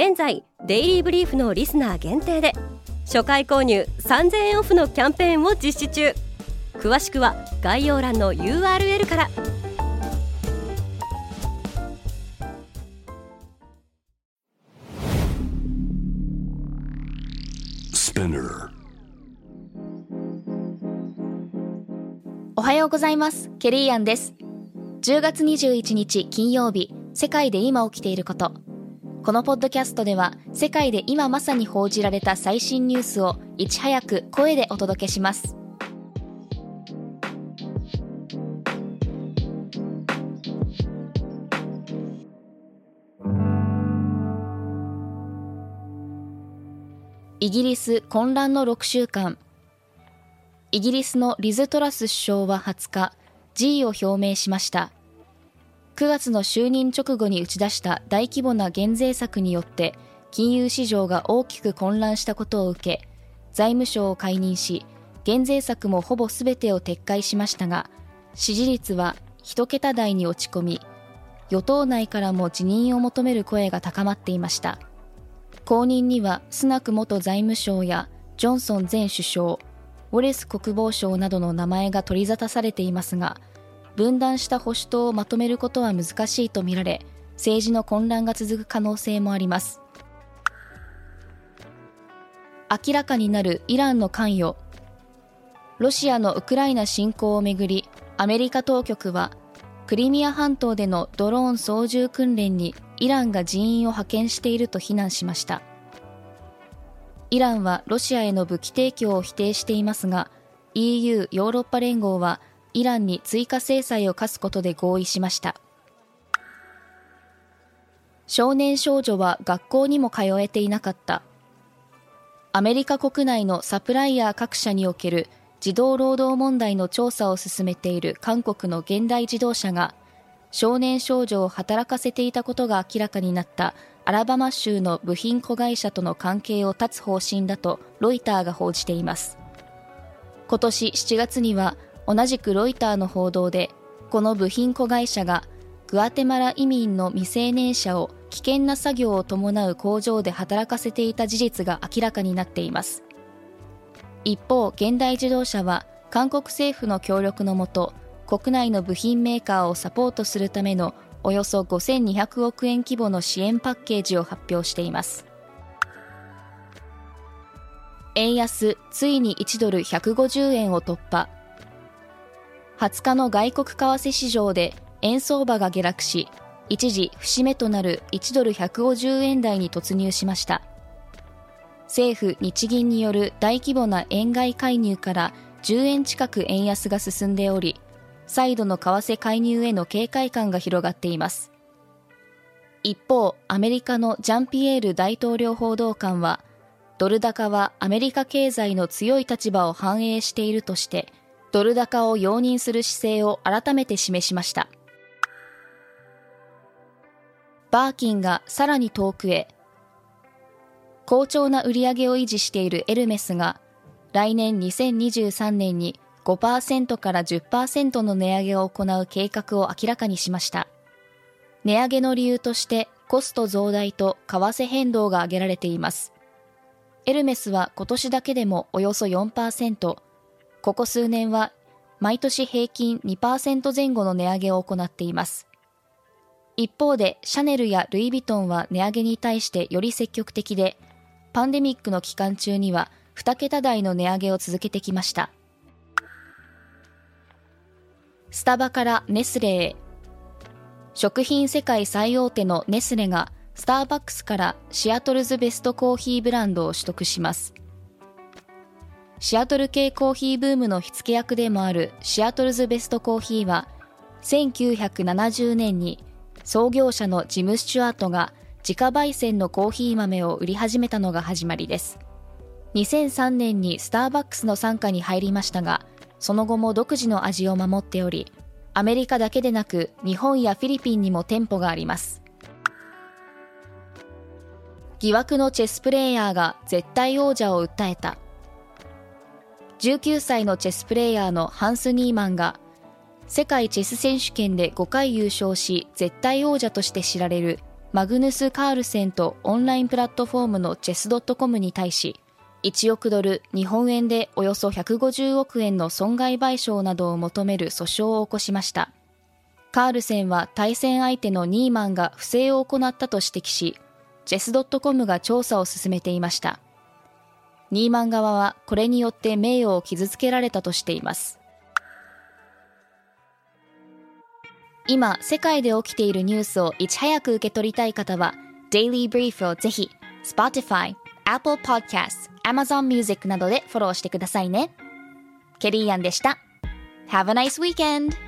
現在デイリーブリーフのリスナー限定で初回購入3000円オフのキャンペーンを実施中。詳しくは概要欄の URL から。おはようございます。ケリーアンです。10月21日金曜日世界で今起きていることこのポッドキャストでは世界で今まさに報じられた最新ニュースをいち早く声でお届けします。イギリス混乱の6週間。イギリスのリズ・トラス首相は20日辞意を表明しました。9月の就任直後に打ち出した大規模な減税策によって金融市場が大きく混乱したことを受け財務省を解任し減税策もほぼ全てを撤回しましたが支持率は1桁台に落ち込み与党内からも辞任を求める声が高まっていました。後任にはスナク元財務省やジョンソン前首相ウォレス国防相などの名前が取り沙汰されていますが分断した保守党をまとめることは難しいとみられ政治の混乱が続く可能性もあります。明らかになるイランの関与。ロシアのウクライナ侵攻をめぐりアメリカ当局はクリミア半島でのドローン操縦訓練にイランが人員を派遣していると非難しました。イランはロシアへの武器提供を否定していますが EU= ヨーロッパ連合はイランに追加制裁を科すことで合意しました。少年少女は学校にも通えていなかった。アメリカ国内のサプライヤー各社における児童労働問題の調査を進めている韓国の現代自動車が少年少女を働かせていたことが明らかになったアラバマ州の部品子会社との関係を断つ方針だとロイターが報じています。今年7月には同じくロイターの報道でこの部品子会社がグアテマラ移民の未成年者を危険な作業を伴う工場で働かせていた事実が明らかになっています。一方現代自動車は韓国政府の協力のもと国内の部品メーカーをサポートするためのおよそ5200億円規模の支援パッケージを発表しています。円安ついに1ドル150円を突破。20日の外国為替市場で円相場が下落し一時節目となる1ドル150円台に突入しました。政府日銀による大規模な円買い介入から10円近く円安が進んでおり再度の為替介入への警戒感が広がっています。一方アメリカのジャンピエール大統領報道官はドル高はアメリカ経済の強い立場を反映しているとしてドル高を容認する姿勢を改めて示しましたバーキンがさらに遠くへ好調な売り上げを維持しているエルメスが来年2023年に5%から10%の値上げを行う計画を明らかにしました。値上げの理由としてコスト増大と為替変動が挙げられています。エルメスは今年だけでもおよそ4%、ここ数年は毎年平均2%前後の値上げを行っています。一方でシャネルやルイ・ヴィトンは値上げに対してより積極的で、パンデミックの期間中には2桁台の値上げを続けてきました。スタバからネスレへ食品世界最大手のネスレがスターバックスからシアトルズベストコーヒーブランドを取得しますシアトル系コーヒーブームの火付け役でもあるシアトルズベストコーヒーは1970年に創業者のジム・スチュアートが自家焙煎のコーヒー豆を売り始めたのが始まりです。2003年にスターバックスの傘下に入りましたがその後も独自の味を守っておりアメリカだけでなく日本やフィリピンにも店舗があります。疑惑のチェスプレーヤーが絶対王者を訴えた。19歳のチェスプレーヤーのハンス・ニーマンが世界チェス選手権で5回優勝し絶対王者として知られるマグヌス・カールセンとオンラインプラットフォームのチェス .com に対し1億ドル日本円でおよそ150億円の損害賠償などを求める訴訟を起こしました。カールセンは対戦相手のニーマンが不正を行ったと指摘しチェス .com が調査を進めていました。ニーマン側はこれによって名誉を傷つけられたとしています。今世界で起きているニュースをいち早く受け取りたい方は Daily Brief をぜひ Spotify、Apple Podcasts、Amazon Music などでフォローしてくださいね。ケリーアンでした。Have a nice weekend!